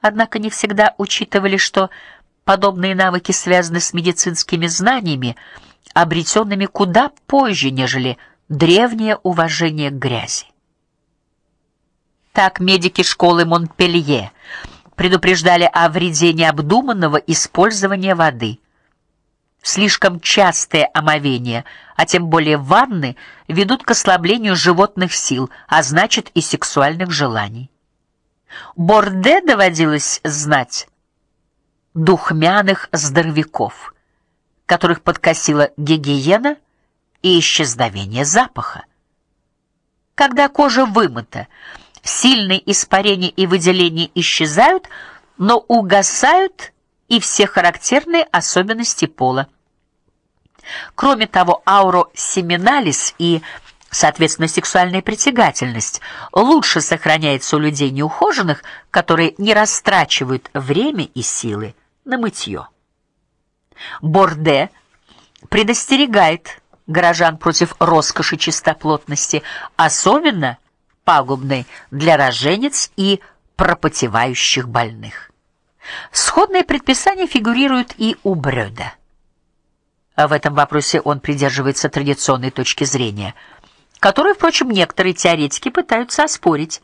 Однако не всегда учитывали, что подобные навыки связаны с медицинскими знаниями, обретенными куда позже, нежели древнее уважение к грязи. Так медики школы Монпелье предупреждали о вреде необдуманного использования воды. Слишком частые омовения, а тем более ванны, ведут к ослаблению животных сил, а значит и сексуальных желаний. Борде доводилось знать духмяных здоровяков, которых подкосила гигиена и исчезновение запаха. Когда кожа вымыта, сильные испарения и выделения исчезают, но угасают и все характерные особенности пола. Кроме того, ауросеминалис и Соответственно, сексуальная притягательность лучше сохраняется у людей неухоженных, которые не растрачивают время и силы на мытье. Борде предостерегает горожан против роскоши чистоплотности, особенно пагубной для роженец и пропотевающих больных. Сходные предписания фигурируют и у Брёда. А в этом вопросе он придерживается традиционной точки зрения – которую, впрочем, некоторые теоретики пытаются оспорить,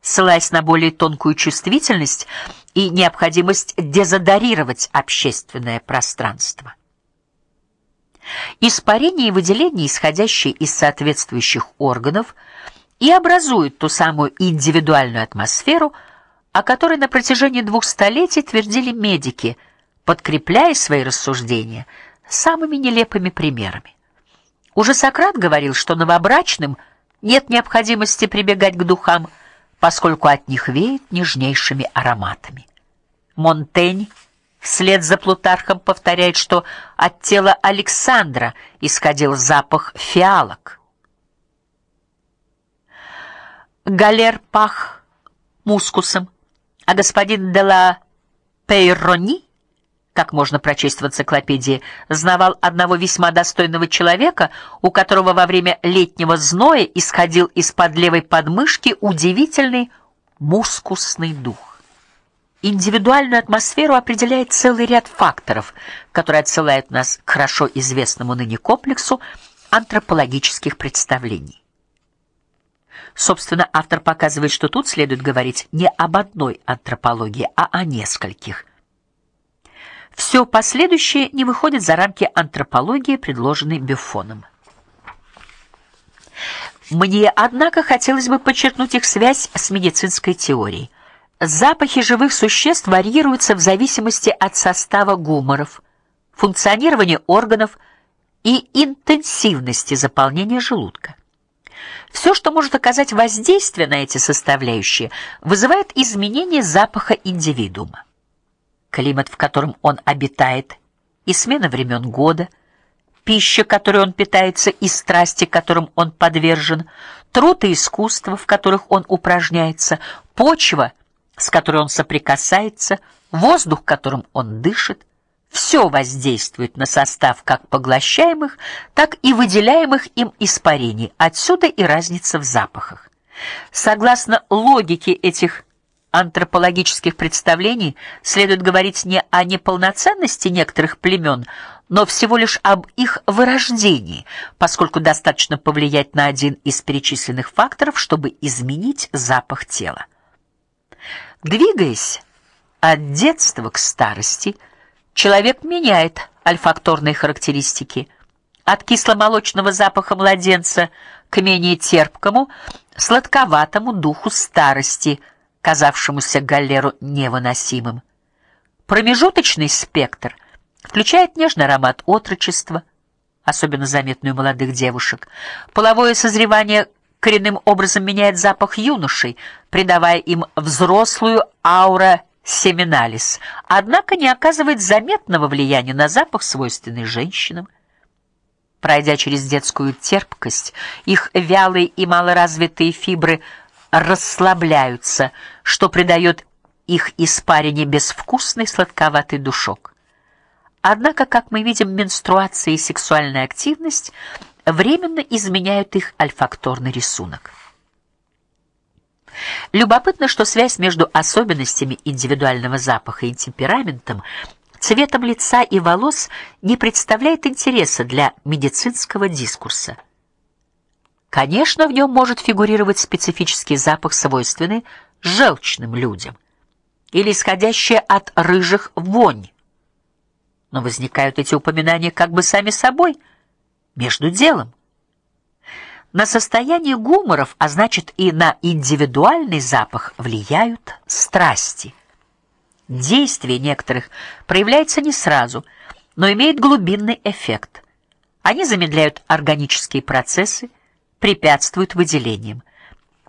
ссылаясь на более тонкую чувствительность и необходимость дезодорировать общественное пространство. Испарение и выделение, исходящие из соответствующих органов, и образуют ту самую индивидуальную атмосферу, о которой на протяжении двух столетий твердили медики, подкрепляя свои рассуждения самыми нелепыми примерами. Уже Сократ говорил, что новобрачным нет необходимости прибегать к духам, поскольку от них веет нежнейшими ароматами. Монтень вслед за Плутархом повторяет, что от тела Александра исходил запах фиалок. Галер пах мускусом, а господин де ла Пейрони как можно прочесть в энциклопедии, знавал одного весьма достойного человека, у которого во время летнего зноя исходил из-под левой подмышки удивительный мускусный дух. Индивидуальную атмосферу определяет целый ряд факторов, которые отсылают нас к хорошо известному ныне комплексу антропологических представлений. Собственно, автор показывает, что тут следует говорить не об одной антропологии, а о нескольких. Все последующее не выходит за рамки антропологии, предложенной Бюфоном. Мне, однако, хотелось бы подчеркнуть их связь с медицинской теорией. Запахи живых существ варьируются в зависимости от состава гуморов, функционирования органов и интенсивности заполнения желудка. Все, что может оказать воздействие на эти составляющие, вызывает изменение запаха индивидуума климат, в котором он обитает, и смена времен года, пища, которой он питается, и страсти, которым он подвержен, труд и искусство, в которых он упражняется, почва, с которой он соприкасается, воздух, которым он дышит, все воздействует на состав как поглощаемых, так и выделяемых им испарений. Отсюда и разница в запахах. Согласно логике этих антропологических представлений следует говорить не о неполноценности некоторых племен, но всего лишь об их вырождении, поскольку достаточно повлиять на один из перечисленных факторов, чтобы изменить запах тела. Двигаясь от детства к старости, человек меняет ольфакторные характеристики от кисломолочного запаха младенца к менее терпкому, сладковатому духу старости – казавшемуся Галлеру невыносимым. Промежуточный спектр включает нежный аромат отрочества, особенно заметный у молодых девушек. Половое созревание коренным образом меняет запах юношей, придавая им взрослую аура семиналис, однако не оказывает заметного влияния на запах, свойственный женщинам. Пройдя через детскую терпкость, их вялые и малоразвитые фибры – расслабляются, что придает их испарине безвкусный сладковатый душок. Однако, как мы видим, менструация и сексуальная активность временно изменяют их ольфакторный рисунок. Любопытно, что связь между особенностями индивидуального запаха и темпераментом, цветом лица и волос не представляет интереса для медицинского дискурса. Конечно, в нем может фигурировать специфический запах, свойственный желчным людям, или исходящая от рыжих вонь. Но возникают эти упоминания как бы сами собой, между делом. На состояние гуморов, а значит и на индивидуальный запах влияют страсти. Действие некоторых проявляется не сразу, но имеет глубинный эффект. Они замедляют органические процессы, препятствуют выделениям.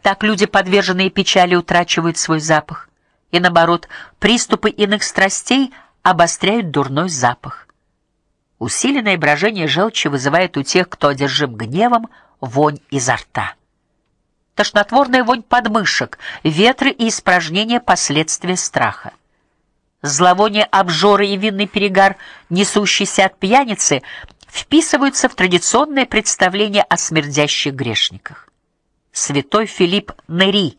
Так люди, подверженные печали, утрачивают свой запах, и наоборот, приступы иных страстей обостряют дурной запах. Усиленное брожение желчи вызывает у тех, кто одержим гневом, вонь изо рта. Тошнотворная вонь подмышек, ветры и испражнения последствия страха. Зловоние обжоры и винный перегар, несущийся от пьяницы, вписываются в традиционное представление о смердящих грешниках. Святой Филипп Нери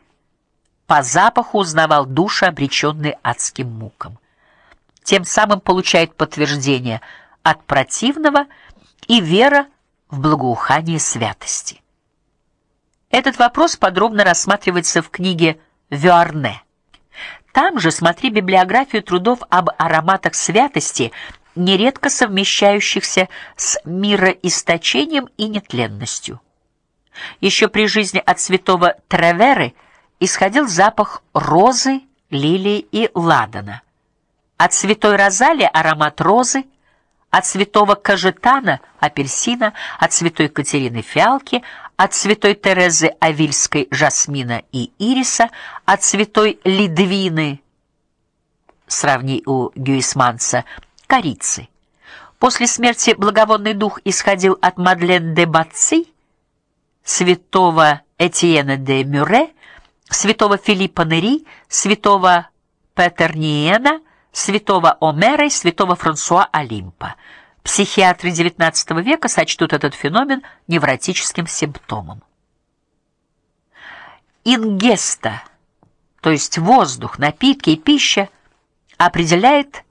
по запаху узнавал души, обреченные адским мукам. Тем самым получает подтверждение от противного и вера в благоухание святости. Этот вопрос подробно рассматривается в книге Вюарне. Там же смотри библиографию трудов об ароматах святости, нередко совмещающихся с мироисточением и нетленностью. Еще при жизни от святого Треверы исходил запах розы, лилии и ладана. От святой Розалии аромат розы, от святого Кажетана апельсина, от святой Катерины фиалки, от святой Терезы Авильской жасмина и ириса, от святой Лидвины сравни у Гюисманца корицы. После смерти благовонный дух исходил от Мадлен де Баци, святого Этьена де Мюре, святого Филиппа Нери, святого Петерниена, святого Омера и святого Франсуа Олимпа. Психиатры XIX века сочтут этот феномен невротическим симптомом. Ингеста, то есть воздух, напитки и пища, определяет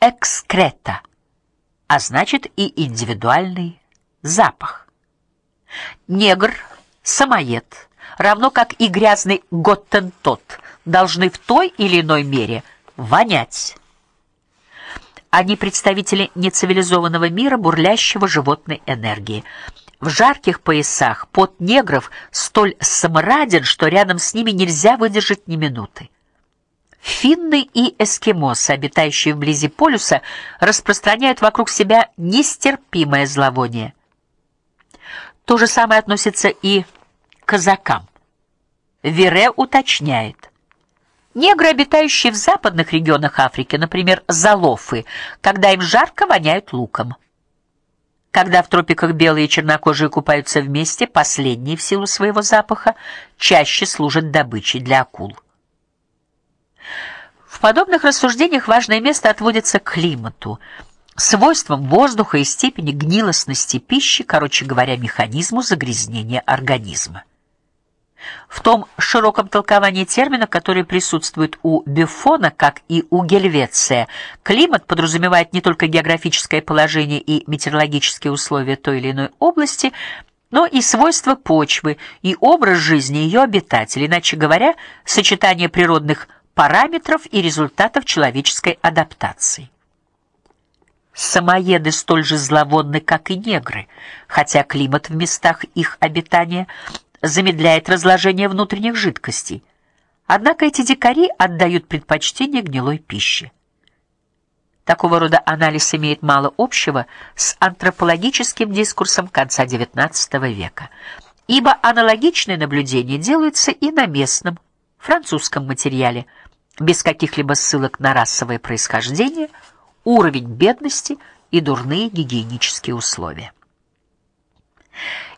экскрета, а значит и индивидуальный запах. Негр, самоед, равно как и грязный готтентот, должны в той или иной мере вонять. Они представители нецивилизованного мира, бурлящего животной энергии. В жарких поясах пот негров столь самораден, что рядом с ними нельзя выдержать ни минуты. Финны и эскимосы, обитающие вблизи полюса, распространяют вокруг себя нестерпимое зловоние. То же самое относится и к казакам. Вере уточняет: Негры, обитающие в западных регионах Африки, например, залофы, когда им жарко, воняют луком. Когда в тропиках белые и чернокожие купаются вместе, последние в силу своего запаха чаще служат добычей для акул. В подобных рассуждениях важное место отводится климату, свойствам воздуха и степени гнилостности пищи, короче говоря, механизму загрязнения организма. В том широком толковании термина, который присутствует у Бюфона, как и у Гельвеция, климат подразумевает не только географическое положение и метеорологические условия той или иной области, но и свойства почвы и образ жизни ее обитателей, иначе говоря, сочетание природных параметров и результатов человеческой адаптации. Самоеды столь же зловонны, как и негры, хотя климат в местах их обитания замедляет разложение внутренних жидкостей. Однако эти дикари отдают предпочтение гнилой пище. Такого рода анализ имеет мало общего с антропологическим дискурсом конца XIX века, ибо аналогичные наблюдения делаются и на местном французском материале, без каких-либо ссылок на расовое происхождение, уровень бедности и дурные гигиенические условия.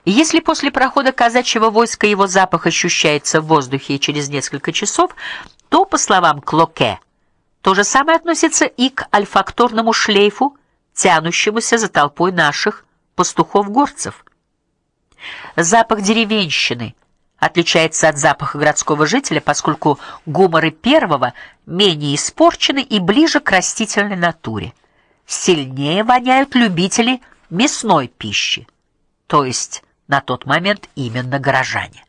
И если после прохода казачьего войска его запах ощущается в воздухе через несколько часов, то, по словам Клоке, то же самое относится и к альфакторному шлейфу, тянущемуся за толпой наших пастухов-горцев. Запах деревенщины, отличается от запаха городского жителя, поскольку гуморы первого менее испорчены и ближе к растительной натуре. Сильнее воняют любители мясной пищи, то есть на тот момент именно горожане.